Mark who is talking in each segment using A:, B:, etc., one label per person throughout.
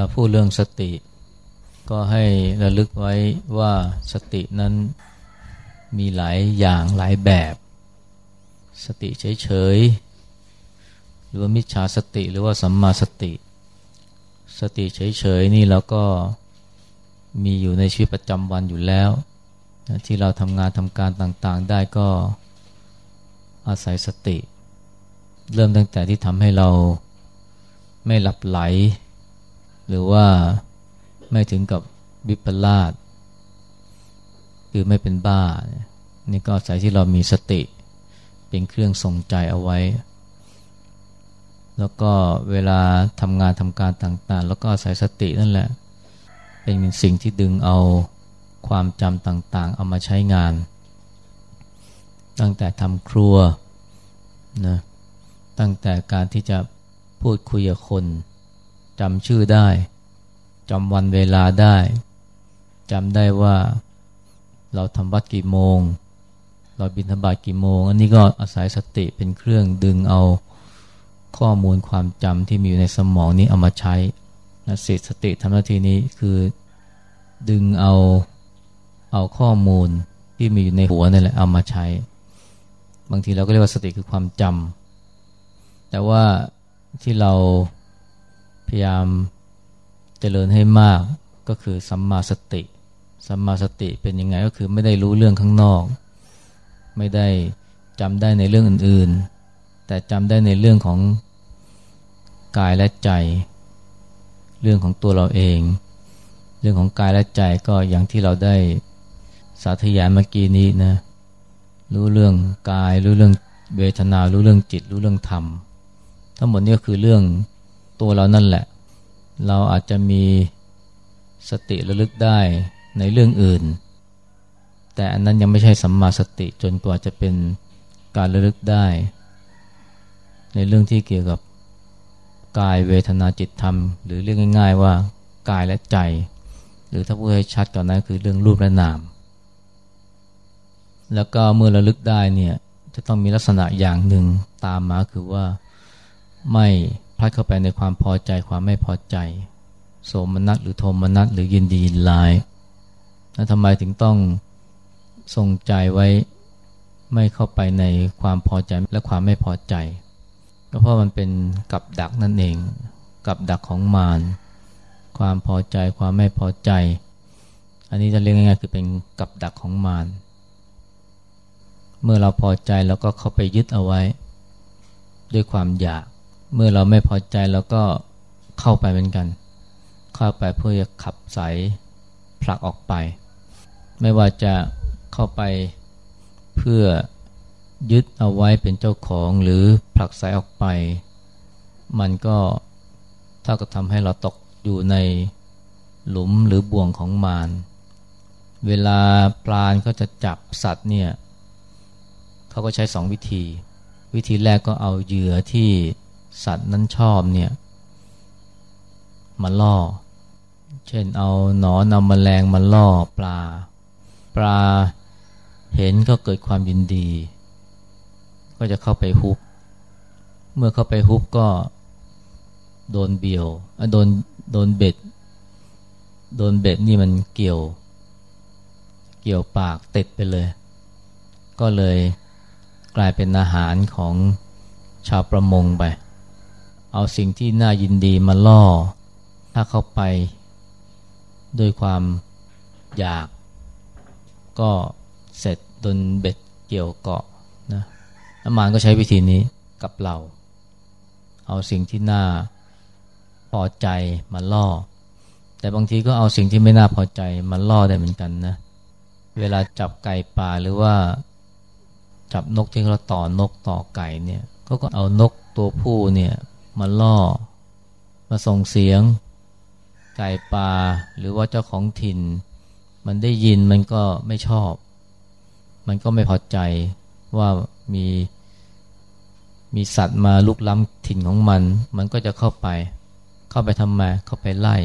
A: เวลาพูดเรื่องสติ ก็ให้ระลึกไว้ว่าสตินั้นมีหลายอย่างหลายแบบ สติเฉยๆหรือว่ามิจฉาสติหรือว่าสัมมาสติ สติเฉยๆนี่เราก็มีอยู่ในชีวิตประจำวันอยู่แล้ว ที่เราทำงานทำการต่างๆ ได้ก็อาศัยสติ เริ่มตั้งแต่ที่ทำให้เราไม่หลับไหล หรือว่าไม่ถึงกับวิปลาสคือไม่เป็นบ้า นี่ก็อาศัยที่เรามีสติเป็นเครื่องทรงใจเอาไว้ แล้วก็เวลาทำงานทำการต่างๆ แล้วก็อาศัยสตินั่นแหละ เป็นสิ่งที่ดึงเอาความจำต่างๆ เอามาใช้งาน ตั้งแต่ทำครัวนะตั้งแต่การที่จะพูดคุยกับคน จำชื่อได้จำวันเวลาได้จำได้ว่าเราทำวัดกี่โมง เราบินธบาตกี่โมง อันนี้ก็อาศัยสติเป็นเครื่องดึงเอาข้อมูลความจำที่มีอยู่ในสมองนี้เอามาใช้นะสสติทำหน้าที่นี้คือดึงเอาเอาข้อมูลที่มีอยู่ในหัวนั่แหละเอามาใช้ บางทีเราก็เรียกว่าสติคือความจำแต่ว่าที่เรา พยายามเจริญให้มากก็คือสัมมาสติ สัมมาสติเป็นยังไงก็คือไม่ได้รู้เรื่องข้างนอก ไม่ได้จำได้ในเรื่องอื่นๆ แต่จำได้ในเรื่องของกายและใจ เรื่องของตัวเราเอง เรื่องของกายและใจก็อย่างที่เราได้สาธยายเมื่อกี้นี้นะรู้เรื่องกาย รู้เรื่องเวทนา รู้เรื่องจิต รู้เรื่องธรรม ทั้งหมดนี้ก็คือเรื่อง ตัวเรานั่นแหละ เราอาจจะมีสติระลึกได้ในเรื่องอื่น แต่อันนั้นยังไม่ใช่สัมมาสติจนกว่าจะเป็นการระลึกได้ ในเรื่องที่เกี่ยวกับกายเวทนาจิตธรรม หรือเรียกง่าย ๆว่ากายและใจ หรือถ้าพูดให้ชัดก่อนนั้นคือเรื่องรูปและนาม แล้วก็เมื่อระลึกได้เนี่ยจะต้องมีลักษณะอย่างหนึ่งตามมาคือว่าไม่ พลัดเข้าไปในความพอใจความไม่พอใจ โสมนัสหรือโทมนัสหรือยินดียินลายแล้วทำไมถึงต้องทรงใจไว้ไม่เข้าไปในความพอใจและความไม่พอใจ ก็เพราะมันเป็นกับดักนั่นเอง กับดักของมารความพอใจความไม่พอใจ อันนี้จะเรียกง่ายๆคือเป็นกับดักของมารเมื่อเราพอใจแล้วก็เข้าไปยึดเอาไว้ ด้วยความอยาก เมื่อเราไม่พอใจแล้วก็เข้าไปเหมือนกัน เข้าไปเพื่อจะขับสายผลักออกไป ไม่ว่าจะเข้าไปเพื่อยึดเอาไว้เป็นเจ้าของหรือผลักสายออกไป มันก็เท่ากับทำให้เราตกอยู่ในหลุมหรือบ่วงของมาร เวลาปลาณเขาจะจับสัตว์เนี่ยเขาก็ใช้สองวิธี วิธีแรกก็เอาเหยื่อที่ สัตว์นั้นชอบเนี่ยมาล่อ เช่นเอาหนอนเอามาแมลงมาล่อปลา ปลาเห็นก็เกิดความยินดี ก็จะเข้าไปฮุบ เมื่อเข้าไปฮุบก็โดนเบียวโดนโดนเบ็ด โดนเบ็ดนี่มันเกี่ยว เกี่ยวปากติดไปเลย ก็เลยกลายเป็นอาหารของชาวประมงไป เอาสิ่งที่น่ายินดีมาล่อ ถ้าเข้าไปด้วยความอยาก ก็เสร็จโดนเบ็ดเกี่ยวเกาะนะน้ำมันก็ใช้วิธีนี้กับเรา เอาสิ่งที่น่าพอใจมาล่อ แต่บางทีก็เอาสิ่งที่ไม่น่าพอใจมาล่อได้เหมือนกันนะ เวลาจับไก่ป่าหรือว่าจับนกที่เราต่อนกต่อไก่เนี่ยเขาก็เอานกตัวผู้เนี่ย มาล่อ มาส่งเสียง ไก่ป่าหรือว่าเจ้าของถิ่น มันได้ยินมันก็ไม่ชอบ มันก็ไม่พอใจว่ามีมีสัตว์มาลุกล้ำถิ่นของมัน มันก็จะเข้าไป เข้าไปทำไมเข้าไปไล่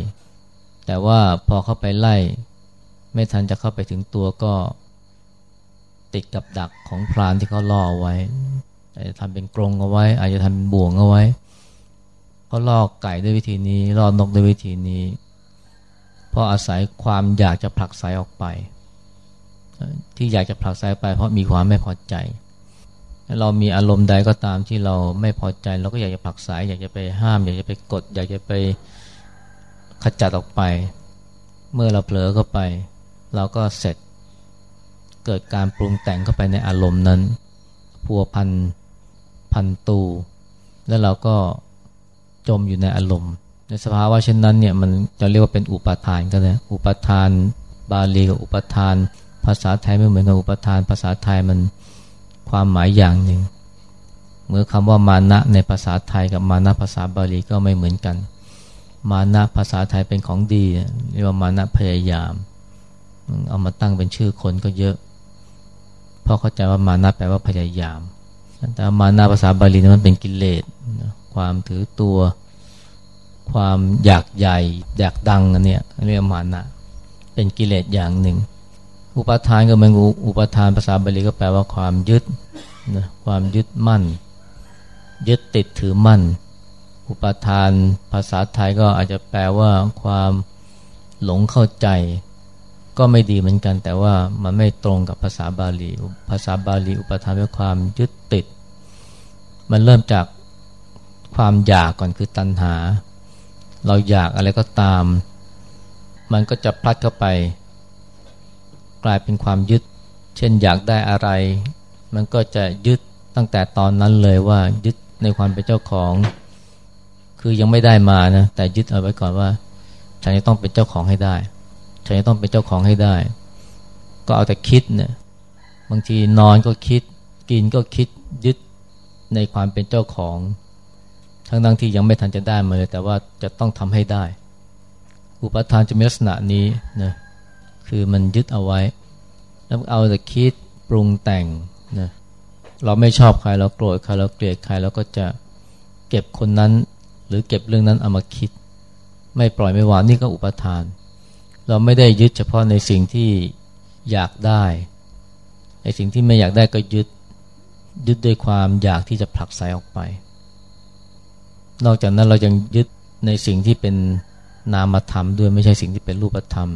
A: แต่ว่าพอเข้าไปไล่ ไม่ทันจะเข้าไปถึงตัวก็ติดกับดักของพรานที่เขาล่อไว้อาจจะทำเป็นกรงเอาไว้ อาจจะทำเป็นบ่วงเอาไว้ เขาล่อกไก่ด้วยวิธีนี้ลอนกด้วยวิธีนี้เพราะอาศัยความอยากจะผลักไสออกไป ที่อยากจะผลักไสไป เพราะมีความไม่พอใจ เรามีอารมณ์ใดก็ตามที่เราไม่พอใจ เราก็อยากจะผลักไสอยากจะไปห้าม อยากจะไปกด อยากจะไปขจัดออกไป เมื่อเราเผลอเข้าไป เราก็เสร็จเกิดการปรุงแต่งเข้าไปในอารมณ์นั้นพัวพันพันตู แล้วเราก็ จมอยู่ในอารมณ์ ในสภาวะเช่นนั้นเนี่ยมันจะเรียกว่าเป็นอุปทานก็ได้อุปทานบาลีกับอุปทาน ภาษาไทยไม่เหมือนกับอุปทาน ภาษาไทยมันความหมายอย่างหนึ่งเมื่อคำว่ามานะในภาษาไทยกับมานะภาษาบาลีก็ไม่เหมือนกัน มานะภาษาไทยเป็นของดีเรียกว่ามานะพยายามเอามาตั้งเป็นชื่อคนก็เยอะเพราะเข้าใจว่ามานะแปลว่าพยายาม แต่มานะภาษาบาลีนั้นมันเป็นกิเลส ความถือตัว ความอยากใหญ่ อยากดังอันเนี้ยเรียกมานะเป็นกิเลสอย่างหนึ่ง อุปทานก็เหมือนอุปทานภาษาบาลีก็แปลว่าความยึดนะความยึดมั่น ยึดติดถือมั่น อุปทานภาษาไทยก็อาจจะแปลว่าความหลงเข้าใจ ก็ไม่ดีเหมือนกัน แต่ว่ามันไม่ตรงกับภาษาบาลี ภาษาบาลี อุปทานด้วยความยึดติด มันเริ่มจาก ความอยากก่อนคือตัณหา เราอยากอะไรก็ตาม มันก็จะพลัดเข้าไป กลายเป็นความยึด เช่นอยากได้อะไร มันก็จะยึดตั้งแต่ตอนนั้นเลยว่ายึดในความเป็นเจ้าของ คือยังไม่ได้มานะแต่ยึดเอาไว้ก่อนว่า ฉันจะต้องเป็นเจ้าของให้ได้ ฉันจะต้องเป็นเจ้าของให้ได้ ก็เอาแต่คิดเนี่ยบางทีนอนก็คิด กินก็คิดยึดในความเป็นเจ้าของ ทั้งทั้งที่ยังไม่ทันจะได้มาเลย แต่ว่าจะต้องทำให้ได้ อุปทานจะมีลักษณะนี้นะคือมันยึดเอาไว้ แล้วเอาแต่คิดปรุงแต่งนะเราไม่ชอบใครเราโกรธใครเราเกลียดใครเราก็จะเก็บคนนั้น หรือเก็บเรื่องนั้นเอามาคิด ไม่ปล่อยไม่วางนี่ก็อุปทาน เราไม่ได้ยึดเฉพาะในสิ่งที่อยากได้ในสิ่งที่ไม่อยากได้ก็ยึดยึดด้วยความอยากที่จะผลักไสออกไป นอกจากนั้นเรายังยึดในสิ่งที่เป็นนามธรรมด้วยไม่ใช่สิ่งที่เป็นรูปธรรม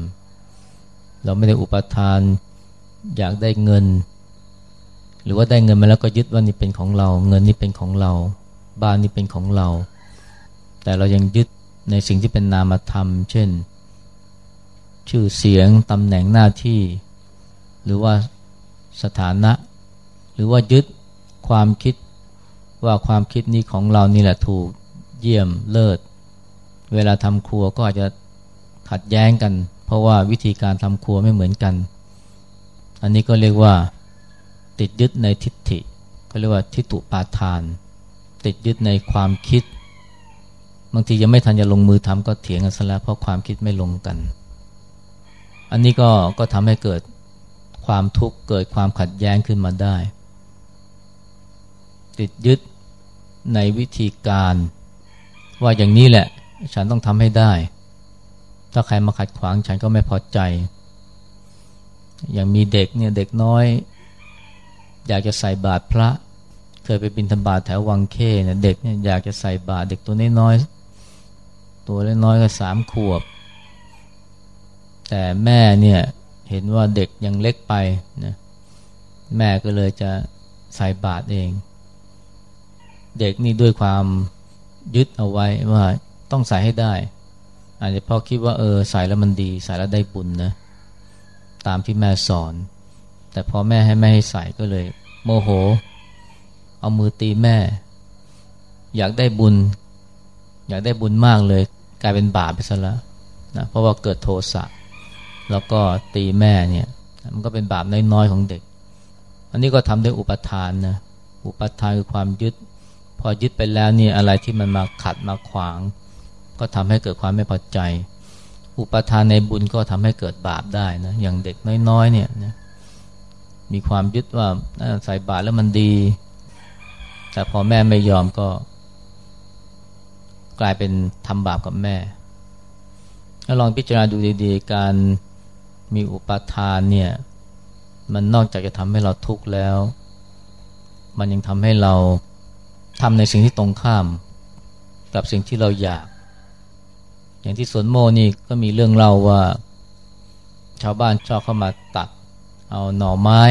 A: เราไม่ได้อุปทานอยากได้เงิน หรือว่าได้เงินมาแล้วก็ยึดว่านี่เป็นของเรา เงินนี่เป็นของเรา บ้านนี่เป็นของเรา แต่เรายังยึดในสิ่งที่เป็นนามธรรม เช่น ชื่อเสียงตำแหน่งหน้าที่ หรือว่าสถานะ หรือว่ายึดความคิดว่าความคิดนี้ของเรานี่แหละถูก เยี่ยมเลิศ เวลาทำครัวก็อาจจะขัดแย้งกัน เพราะว่าวิธีการทำครัวไม่เหมือนกัน อันนี้ก็เรียกว่าติดยึดในทิฏฐิ ก็เรียกว่าทิฏฐุปาทาน ติดยึดในความคิด บางทียังไม่ทันจะลงมือทำก็เถียงกันซะแล้วเพราะความคิดไม่ลงกัน อันนี้ก็ก็ทำให้เกิดความทุกข์เกิดความขัดแย้งขึ้นมาได้ ติดยึดในวิธีการ ว่าอย่างนี้แหละ ฉันต้องทำให้ได้ ถ้าใครมาขัดขวางฉันก็ไม่พอใจ อย่างมีเด็กเนี่ยเด็กน้อย อยากจะใส่บาตรพระ เคยไปบินธบาตแถววังเคเนี่ยเด็กเนี่ยอยากจะใส่บาตรเด็กตัวน้อยๆตัวเล็กน้อยก็สามขวบ แต่แม่เนี่ยเห็นว่าเด็กยังเล็กไปนะแม่ก็เลยจะใส่บาตรเอง เด็กนี่ด้วยความ ยึดเอาไว้ว่าต้องใส่ให้ได้ อาจจะพอคิดว่าเออใส่แล้วมันดีใส่แล้วได้บุญนะตามที่แม่สอน แต่พอแม่ให้แม่ให้ใส่ก็เลย โมโห เอามือตีแม่ อยากได้บุญ อยากได้บุญมากเลย กลายเป็นบาปไปซะแล้วนะเพราะว่าเกิดโทสะแล้วก็ตีแม่เนี่ย มันก็เป็นบาปน้อยๆของเด็ก อันนี้ก็ทำด้วยอุปทานนะอุปทานคือความยึด พอยึดไปแล้วนี่อะไรที่มันมาขัดมาขวาง ก็ทำให้เกิดความไม่พอใจ อุปทานในบุญก็ทำให้เกิดบาปได้นะอย่างเด็กน้อยๆเนี่ยนะมีความยึดว่าใส่บาตรแล้วมันดี แต่พอแม่ไม่ยอมก็ กลายเป็นทำบาปกับแม่ถ้าลองพิจารณาดูดีๆ การมีอุปทานเนี่ยมันนอกจากจะทำให้เราทุกข์แล้ว มันยังทำให้เรา ทำในสิ่งที่ตรงข้าม กับสิ่งที่เราอยาก อย่างที่สวนโมนี่ก็มีเรื่องเล่าว่า ชาวบ้านชอบเข้ามาตัด เอาหน่อไม้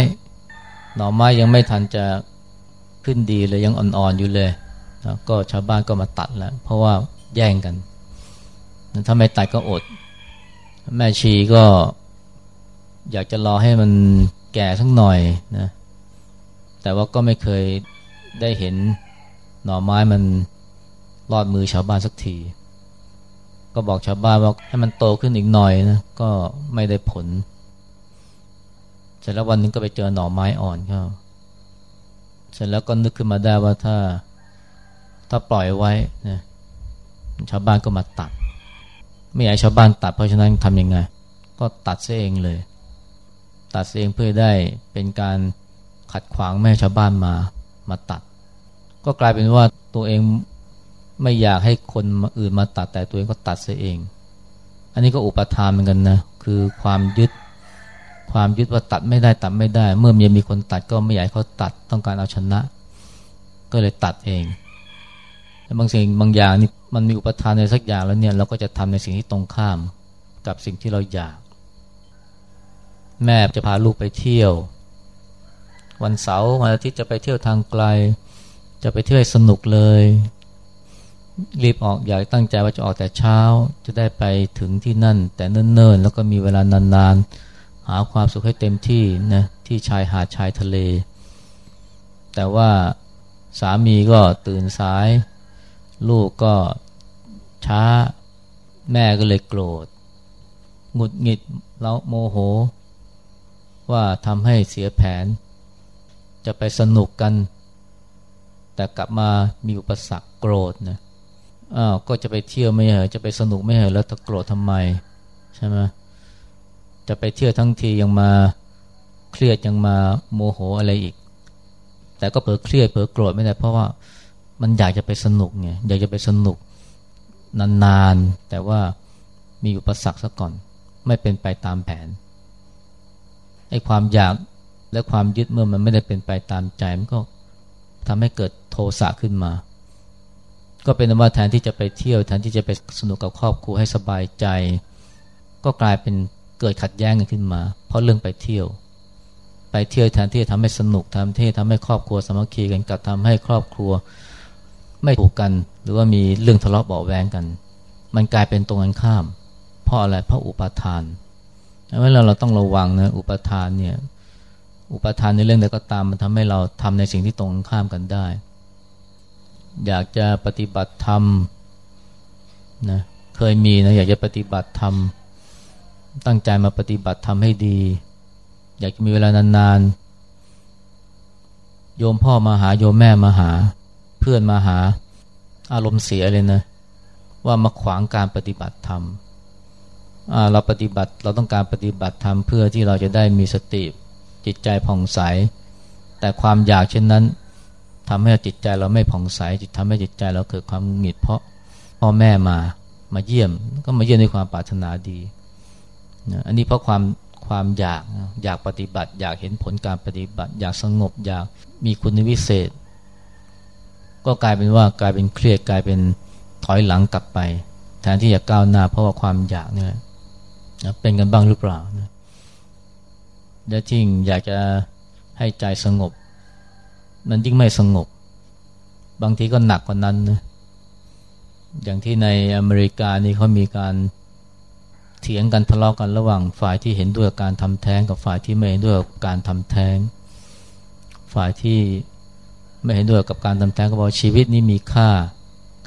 A: หน่อไม้ยังไม่ทันจะขึ้นดีเลยยังอ่อนๆอยู่เลยแล้วก็ชาวบ้านก็มาตัดแล้ว เพราะว่าแย่งกัน ถ้าไม่ตัดก็อด แม่ชีก็อยากจะรอให้มันแก่สักหน่อยนะ แต่ว่าก็ไม่เคยได้เห็น หน่อไม้มันรอดมือชาวบ้านสักที ก็บอกชาวบ้านว่าให้มันโตขึ้นอีกหน่อยนะก็ไม่ได้ผลเสร็จแล้ววันนึงก็ไปเจอหน่อไม้อ่อนเข้าเสร็จแล้วก็นึกขึ้นมาได้ว่าถ้าถ้าปล่อยไว้นะชาวบ้านก็มาตัด ไม่อยากชาวบ้านตัดเพราะฉะนั้นทำยังไง ก็ตัดเสเองเลย ตัดเสเองเพื่อได้เป็นการขัดขวางไม่ให้ชาวบ้านมามาตัด ก็กลายเป็นว่าตัวเองไม่อยากให้คนอื่นมาตัดแต่ตัวเองก็ตัดเสียเอง อันนี้ก็อุปทานเหมือนกันนะ คือความยึด ความยึดว่าตัดไม่ได้ตัดไม่ได้ เมื่อมีมีคนตัดก็ไม่อยากเขาตัดต้องการเอาชนะ ก็เลยตัดเองแต่บางสิ่งบางอย่างนี่มันมีอุปทานในสักอย่างแล้วเนี่ยเราก็จะทำในสิ่งที่ตรงข้ามกับสิ่งที่เราอยาก แม่จะพาลูกไปเที่ยว วันเสาร์วันอาทิตย์จะไปเที่ยวทางไกล จะไปเที่ยวสนุกเลย รีบออกอยากตั้งใจว่าจะออกแต่เช้า จะได้ไปถึงที่นั่น แต่เนิ่นๆ แล้วก็มีเวลานานๆ หาความสุขให้เต็มที่นะที่ชายหาดชายทะเล แต่ว่าสามีก็ตื่นสาย ลูกก็ช้าแม่ก็เลยโกรธหงุดหงิดแล้วโมโห ว่าทำให้เสียแผน จะไปสนุกกัน แต่กลับมามีอุปสรรคโกรธนะอ้าวก็จะไปเที่ยวไม่เหรอจะไปสนุกไม่เหรอแล้วตะโกรธทำไมใช่ไหมจะไปเที่ยวทั้งทียังมาเครียดยังมาโมโหอะไรอีก แต่ก็เผลอเครียดเผลอโกรธไม่ได้เพราะว่ามันอยากจะไปสนุกไงอยากจะไปสนุกนานๆ แต่ว่ามีอุปสรรคซะก่อน ไม่เป็นไปตามแผนไอ้ความอยากและความยึดเมื่อมันไม่ได้เป็นไปตามใจมันก็ ทำให้เกิดโทสะขึ้นมา ก็เป็นว่าแทนที่จะไปเที่ยวแทนที่จะไปสนุกกับครอบครัวให้สบายใจ ก็กลายเป็นเกิดขัดแย้งกันขึ้นมา เพราะเรื่องไปเที่ยว ไปเที่ยวแทนที่จะทำให้สนุกทำที่ทำให้ครอบครัวสมัคคีกันกลับทำให้ครอบครัวไม่ถูกกัน หรือว่ามีเรื่องทะเลาะเบาแวงกัน มันกลายเป็นตรงกันข้าม เพราะอะไรเพราะอุปทานเวลาเราต้องระวังนะอุปทานเนี่ย อุปทานในเรื่องใดก็ตามมันทำให้เราทำในสิ่งที่ตรงข้ามกันได้ อยากจะปฏิบัติธรรมนะเคยมีนะอยากจะปฏิบัติธรรมตั้งใจมาปฏิบัติธรรมให้ดี อยากจะมีเวลานานๆ โยมพ่อมาหาโยมแม่มาหา เพื่อนมาหาอารมณ์เสียเลยนะว่ามาขวางการปฏิบัติธรรมเราปฏิบัติเราต้องการปฏิบัติธรรมเพื่อที่เราจะได้มีสติ จิตใจผ่องใส แต่ความอยากเช่นนั้นทำให้จิตใจเราไม่ผ่องใส จิตทำให้จิตใจเราเกิดความหงิดเพราะพ่อแม่มามาเยี่ยม ก็มาเยี่ยมด้วยความปรารถนาดีนะอันนี้เพราะความความอยากอยากปฏิบัติ อยากเห็นผลการปฏิบัติ อยากสงบอยากมีคุณวิเศษ ก็กลายเป็นว่ากลายเป็นเครียดกลายเป็นถอยหลังกลับไป แทนที่จะก้าวหน้าเพราะว่าความอยากเนี่ยเป็นกันบ้างหรือเปล่านะ และจริงอยากจะให้ใจสงบ มันยิ่งไม่สงบ บางทีก็หนักกว่านั้นนะอย่างที่ในอเมริกานี่เขามีการเถียงกันทะเลาะกันระหว่างฝ่ายที่เห็นด้วยการทำแท้งกับฝ่ายที่ไม่เห็นด้วยการทำแท้ง ฝ่ายที่ไม่เห็นด้วยกับการทำแท้งก็บอกชีวิตนี้มีค่า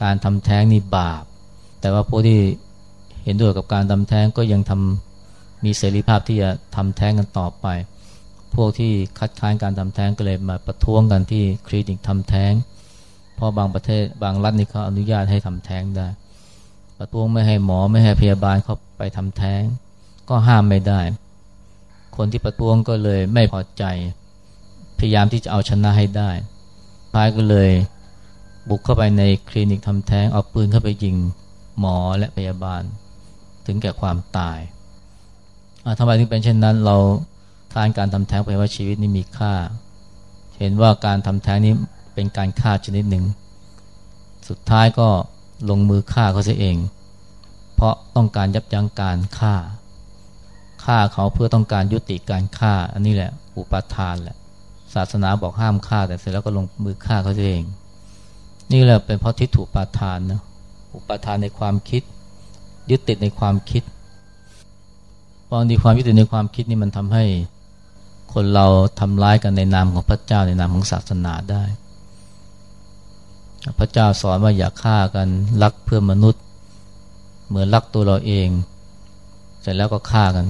A: การทำแท้งนี่บาป แต่ว่าพวกที่เห็นด้วยกับการทำแท้งก็ยังทำ มีเสรีภาพที่จะทำแท้งกันต่อไป พวกที่คัดค้านการทำแท้งก็เลยมาประท้วงกันที่คลินิกทำแท้ง เพราะบางประเทศบางรัฐนี่เขาอนุญาตให้ทำแท้งได้ ประท้วงไม่ให้หมอไม่ให้พยาบาลเข้าไปทำแท้ง ก็ห้ามไม่ได้ คนที่ประท้วงก็เลยไม่พอใจ พยายามที่จะเอาชนะให้ได้พายก็เลยบุกเข้าไปในคลินิกทำแท้งเอาปืนเข้าไปยิงหมอและพยาบาล ถึงแก่ความตาย ทำไมถึงเป็นเช่นนั้น เราทานการทำแท้งไปว่าชีวิตนี้มีค่า เห็นว่าการทำแท้งนี้เป็นการฆ่าชนิดหนึ่ง สุดท้ายก็ลงมือฆ่าเขาเสียเอง เพราะต้องการยับยั้งการฆ่าฆ่าเขาเพื่อต้องการยุติการฆ่า อันนี้แหละอุปาทานแหละ ศาสนาบอกห้ามฆ่า แต่เสร็จแล้วก็ลงมือฆ่าเขาเอง นี่แหละเป็นเพราะทิฏฐุปาทานนะอุปาทานในความคิด ยึดติดในความคิด บางทีความยึดติดในความคิดนี่มันทำให้คนเราทำร้ายกันในนามของพระเจ้าในนามของศาสนาได้ พระเจ้าสอนว่าอย่าฆ่ากันรักเพื่อมนุษย์ เหมือนรักตัวเราเอง เสร็จแล้วก็ฆ่ากัน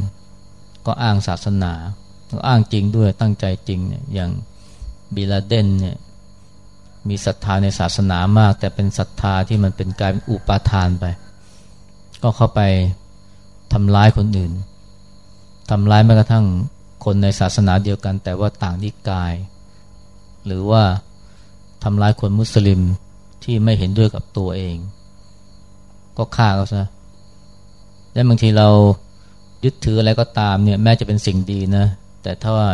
A: ก็อ้างศาสนาก็อ้างจริงด้วยตั้งใจจริงเนี่ยอย่างบิลาเดนเนี่ยมีศรัทธาในศาสนามาก แต่เป็นศรัทธาที่มันเป็นกลายเป็นอุปาทานไป ก็เข้าไปทำร้ายคนอื่น ทำร้ายแม้กระทั่งคนในศาสนาเดียวกัน แต่ว่าต่างนิกาย หรือว่าทำร้ายคนมุสลิมที่ไม่เห็นด้วยกับตัวเอง ก็ฆ่าเขาซะและบางทีเรายึดถืออะไรก็ตามเนี่ยแม้จะเป็นสิ่งดีนะ แต่ถ้าว่า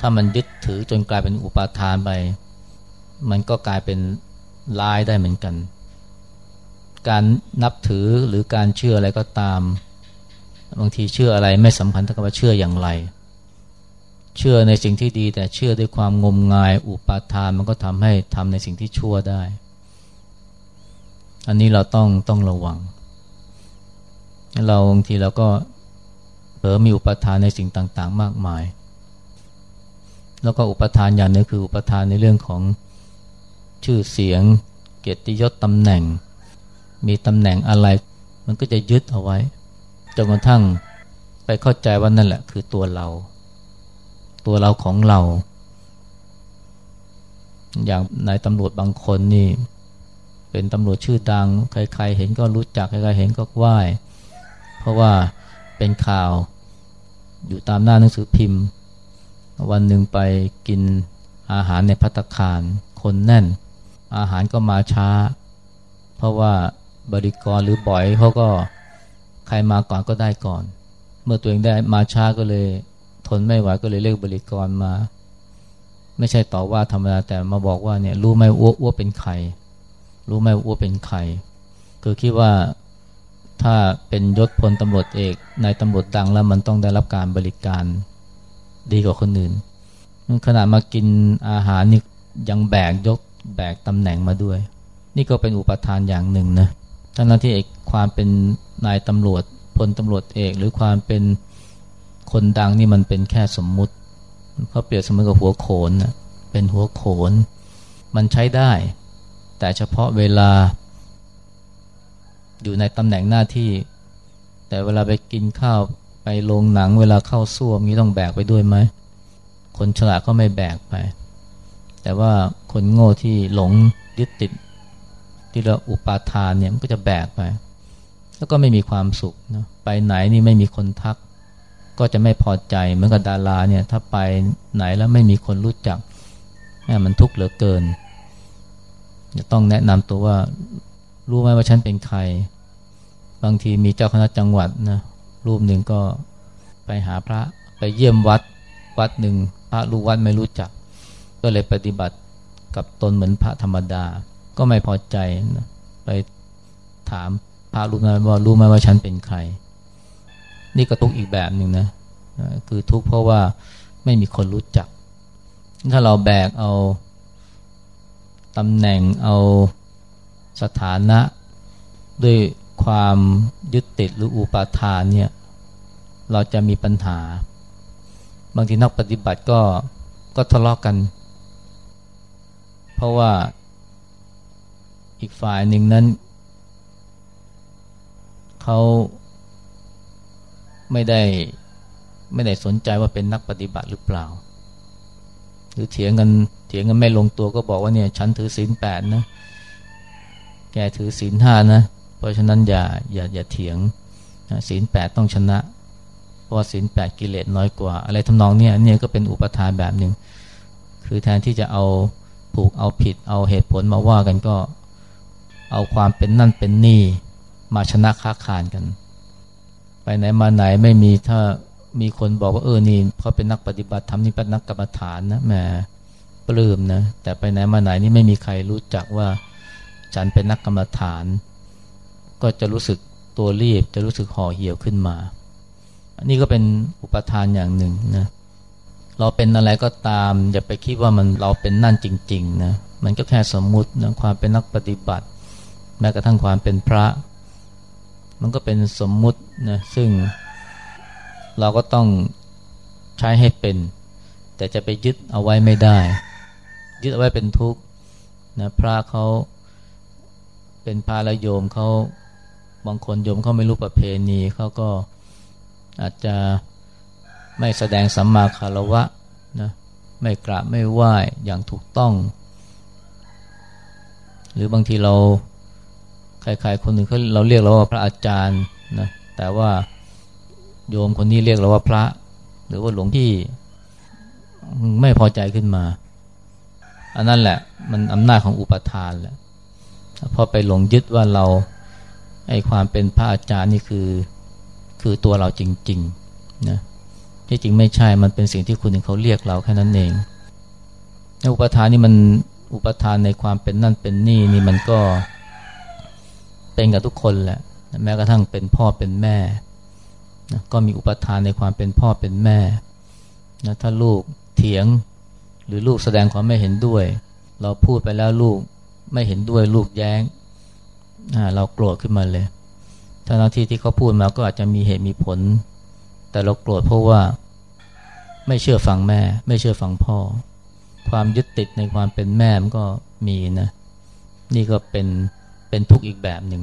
A: ถ้ามันยึดถือจนกลายเป็นอุปาทานไป มันก็กลายเป็นร้ายได้เหมือนกัน การนับถือหรือการเชื่ออะไรก็ตาม บางทีเชื่ออะไรไม่สำคัญเท่ากับว่าเชื่ออย่างไร เชื่อในสิ่งที่ดีแต่เชื่อด้วยความงมงาย อุปาทานมันก็ทำให้ทำในสิ่งที่ชั่วได้ อันนี้เราต้องต้องระวัง เราบางทีเราก็เผลอมีอุปทานในสิ่งต่าง ๆ มากมาย แล้วก็อุปทานอย่างนึงคืออุปทานในเรื่องของชื่อเสียง เกียรติยศตำแหน่ง มีตำแหน่งอะไร มันก็จะยึดเอาไว้ จนกระทั่งไปเข้าใจว่านั่นแหละคือตัวเรา ตัวเราของเรา อย่างนายตำรวจบางคนนี่ เป็นตำรวจชื่อดัง ใครๆ เห็นก็รู้จัก ใครๆ เห็นก็ไหว้ เพราะว่าเป็นข่าวอยู่ตามหน้าหนังสือพิมพ์ วันหนึ่งไปกินอาหารในพัตคาร คนแน่น อาหารก็มาช้า เพราะว่าบริกรหรือบ่อยเขาก็ ใครมาก่อนก็ได้ก่อน เมื่อตัวเองได้มาช้าก็เลย ทนไม่ไหวก็เลยเรียกบริกรมา ไม่ใช่ต่อว่าธรรมดาแต่มาบอกว่าเนี่ยรู้ไหมอ้วอ้วเป็นใครรู้ไหมอ้วเป็นใครคือคิดว่าถ้าเป็นยศพลตำรวจเอกนายตำรวจดังแล้วมันต้องได้รับการบริการดีกว่าคนอื่นขนาดมากินอาหารนี่ยังแบกยกแบกตำแหน่งมาด้วย นี่ก็เป็นอุปทานอย่างหนึ่งนะ ทั้งนั้นที่เอกความเป็นนายตำรวจพลตำรวจเอก หรือความเป็นคนดังนี่มันเป็นแค่สมมุติเขาเปรียบเสมือนกับหัวโขนนะเป็นหัวโขน มันใช้ได้ แต่เฉพาะเวลา อยู่ในตำแหน่งหน้าที่ แต่เวลาไปกินข้าวไปโรงหนัง เวลาเข้าซ่วมนี้ต้องแบกไปด้วยไหมคนฉลาดก็ไม่แบกไป แต่ว่าคนโง่ที่หลงยึดติด ที่เราอุปาทานเนี่ยมันก็จะแบกไป แล้วก็ไม่มีความสุขนะไปไหนนี่ไม่มีคนทัก ก็จะไม่พอใจเหมือนกับดาราเนี่ยถ้าไปไหนแล้วไม่มีคนรู้จักแม่มันทุกข์เหลือเกินจะต้องแนะนำตัวว่ารู้ไหมว่าฉันเป็นใคร บางทีมีเจ้าคณะจังหวัดนะรูปหนึ่งก็ไปหาพระไปเยี่ยมวัดวัดหนึ่งพระรู้วัดไม่รู้จัก ก็เลยปฏิบัติกับตนเหมือนพระธรรมดา ก็ไม่พอใจนะไปถามพระรู้ไหมว่ารู้ไหมว่าฉันเป็นใคร นี่ก็ทุกอีกแบบหนึ่งนะคือทุกเพราะว่าไม่มีคนรู้จัก ถ้าเราแบกเอาตำแหน่งเอาสถานะ ด้วยความยึดติดหรืออุปาทานเนี่ยเราจะมีปัญหา บางทีนักปฏิบัติก็ก็ทะเลาะกกัน เพราะว่า อีกฝ่ายหนึ่งนั้น เขาไม่ได้ไม่ได้สนใจว่าเป็นนักปฏิบัติหรือเปล่า หรือเถียงกันเถียงกันไม่ลงตัวก็บอกว่าเนี่ยฉันถือศีลแปดนะ แกถือศีลห้านะ เพราะฉะนั้นอย่าอย่าอย่าเถียงศีลแปดต้องชนะ เพราะศีลแปดกิเลสน้อยกว่า อะไรทำนองเนี่ยเนี่ยก็เป็นอุปทานแบบหนึ่ง คือแทนที่จะเอาผูกเอาผิดเอาเหตุผลมาว่ากันก็ เอาความเป็นนั่นเป็นนี่มาชนะค้าขานกัน ไปไหนมาไหนไม่มีถ้ามีคนบอกว่าเออนี่เขาเป็นนักปฏิบัติธรรมนี่เป็นนักกรรมฐานนะแหมปลื้มนะแต่ไปไหนมาไหนนี่ไม่มีใครรู้จักว่าฉันเป็นนักกรรมฐาน ก็จะรู้สึกตัวรีบจะรู้สึกห่อเหี่ยวขึ้นมาอันนี้ก็เป็นอุปทานอย่างหนึ่งนะเราเป็นอะไรก็ตามอย่าไปคิดว่ามันเราเป็นนั่นจริงๆนะมันก็แค่สมมุตินะความเป็นนักปฏิบัติ แม้กระทั่งความเป็นพระ มันก็เป็นสมมุตินะซึ่งเราก็ต้องใช้ให้เป็น แต่จะไปยึดเอาไว้ไม่ได้ ยึดเอาไว้เป็นทุกข์นะพระเขาเป็นพระและโยมเขาบางคนโยมเขาไม่รู้ประเพณีเขาก็อาจจะไม่แสดงสัมมาคารวะนะไม่กราบไม่ไหว้อย่างถูกต้อง หรือบางทีเรา ใครๆคนหนึ่งเขาเราเรียกเราว่าพระอาจารย์นะแต่ว่าโยมคนนี้เรียกเราว่าพระ หรือว่าหลวงพี่ไม่พอใจขึ้นมา อันนั้นแหละมันอำนาจของอุปทานแหละพอไปหลงยึดว่าเราไอความเป็นพระอาจารย์นี่คือคือตัวเราจริงๆนะที่จริงไม่ใช่มันเป็นสิ่งที่คนอื่นเขาเรียกเราแค่นั้นเองอุปทานนี่มันอุปทานในความเป็นนั่นเป็นนี่นี่มันก็ เป็นกับทุกคนแหละแม้กระทั่งเป็นพ่อเป็นแม่นะก็มีอุปทานในความเป็นพ่อเป็นแม่นะถ้าลูกเถียงหรือลูกแสดงความไม่เห็นด้วย เราพูดไปแล้วลูกไม่เห็นด้วยลูกแย้งเราโกรธขึ้นมาเลยทันทีที่เขาพูดมาก็อาจจะมีเหตุมีผล แต่เราโกรธเพราะว่าไม่เชื่อฟังแม่ ไม่เชื่อฟังพ่อ ความยึดติดในความเป็นแม่มันก็มีนะ นี่ก็เป็น เป็นทุกข์อีกแบบหนึ่ง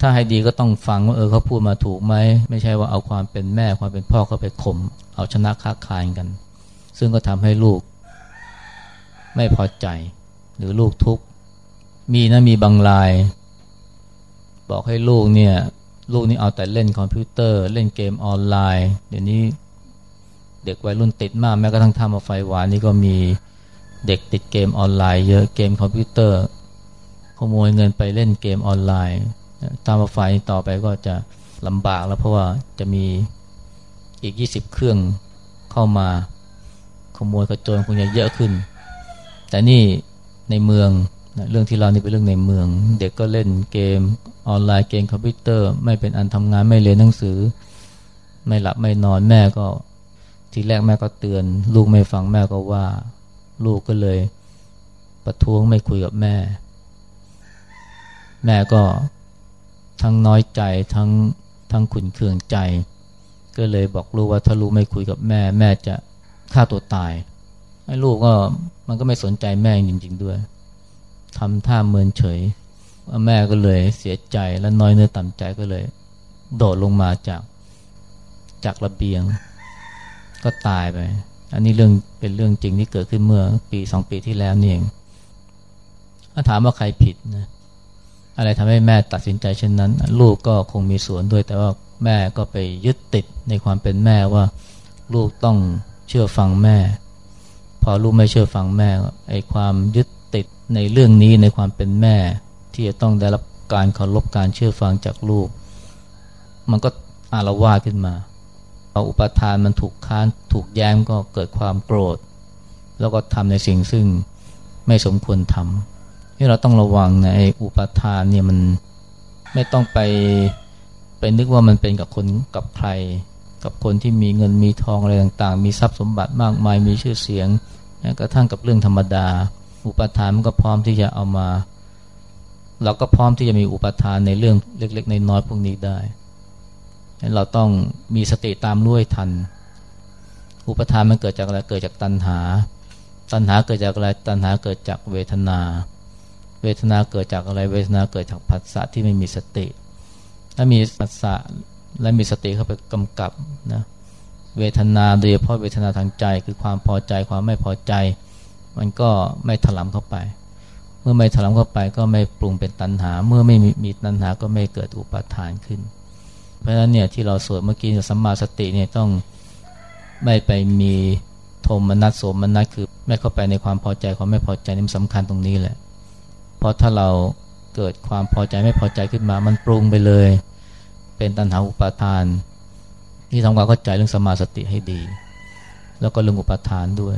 A: ถ้าให้ดีก็ต้องฟังว่าเออเขาพูดมาถูกไหม ไม่ใช่ว่าเอาความเป็นแม่ความเป็นพ่อเขาไปข่มเอาชนะค้าคายกัน ซึ่งก็ทำให้ลูก ไม่พอใจ หรือลูกทุกข์มีนะมีบางราย บอกให้ลูกเนี่ย ลูกนี่เอาแต่เล่นคอมพิวเตอร์ เล่นเกมออนไลน์ เดี๋ยวนี้เด็กวัยรุ่นติดมากแม้กระทั่งท่ามะไฟหวานนี่ก็มีเด็กติดเกมออนไลน์เยอะเกมคอมพิวเตอร์ ขโมยเงินไปเล่นเกมออนไลน์ ท่ามะไฟต่อไปก็จะลำบากแล้วเพราะว่าจะมีอีก 20 เครื่องเข้ามาขโมยกระโจนคงจะเยอะขึ้น แต่นี่ในเมืองนะเรื่องที่เรานี่เป็นเรื่องในเมือง เด็กก็เล่นเกมออนไลน์เกมคอมพิวเตอร์ ไม่เป็นอันทำงานไม่เรียนหนังสือ ไม่หลับไม่นอนแม่ก็ทีแรกแม่ก็เตือน ลูกไม่ฟังแม่ก็ว่า ลูกก็เลย ประท้วงไม่คุยกับแม่ แม่ก็ทั้งน้อยใจทั้งทั้งขุนเคืองใจ ก็เลยบอกลูกว่าถ้าลูกไม่คุยกับแม่แม่จะฆ่าตัวตายไอ้ลูกก็มันก็ไม่สนใจแม่จริง ๆ ด้วยทำท่าเมินเฉยแม่ก็เลยเสียใจและน้อยเนื้อต่ำใจก็เลย โดดลงมาจากจากระเบียง ก็ตายไป อันนี้เรื่องเป็นเรื่องจริงที่เกิดขึ้นเมื่อปีสองปีที่แล้วนี่เองถ้าถามว่าใครผิดนะ อะไรทำให้แม่ตัดสินใจเช่นนั้น ลูกก็คงมีส่วนด้วย แต่ว่าแม่ก็ไปยึดติดในความเป็นแม่ว่า ลูกต้องเชื่อฟังแม่ พอลูกไม่เชื่อฟังแม่ไอ้ความยึดติดในเรื่องนี้ในความเป็นแม่ ที่จะต้องได้รับการเคารพการเชื่อฟังจากลูก มันก็อารวาขึ้นมาพออุปทานมันถูกค้านถูกแย้มก็เกิดความโกรธ แล้วก็ทำในสิ่งซึ่งไม่สมควรทำ ที่เราต้องระวังนะไอ้อุปทานเนี่ยมันไม่ต้องไปไปนึกว่ามันเป็นกับคนกับใคร กับคนที่มีเงินมีทองอะไรต่างๆ มีทรัพย์สมบัติมากมายมีชื่อเสียงกระทั่งกับเรื่องธรรมดา อุปทานมันก็พร้อมที่จะเอามา เราก็พร้อมที่จะมีอุปทานในเรื่องเล็กๆในน้อยพวกนี้ได้เราต้องมีสติตามรู้ให้ทัน อุปทานมันเกิดจากอะไรเกิดจากตัณหา ตัณหาเกิดจากอะไรตัณหาเกิดจากเวทนา เวทนาเกิดจากอะไร เวทนาเกิดจากผัสสะที่ไม่มีสติ ถ้ามีผัสสะและมีสติเข้าไปกำกับนะเวทนาโดยเฉพาะเวทนาทางใจคือความพอใจความไม่พอใจ มันก็ไม่ถลำเข้าไป เมื่อไม่ถลำเข้าไปก็ไม่ปรุงเป็นตัณหา เมื่อไม่มีตัณหาก็ไม่เกิดอุปาทานขึ้น เพราะฉะนั้นเนี่ยที่เราสวดเมื่อกี้สัมมาสติเนี่ยต้องไม่ไปมีโทมนัสโสมนัสคือไม่เข้าไปในความพอใจความไม่พอใจนี่สำคัญตรงนี้แหละ ราะถ้าเราเกิดความพอใจไม่พอใจขึ้นมา มันปรุงไปเลย เป็นตัณหาอุปาทาน ที่ทำความเข้าใจเรื่องสมาสติให้ดี แล้วก็เรื่องอุปาทานด้วย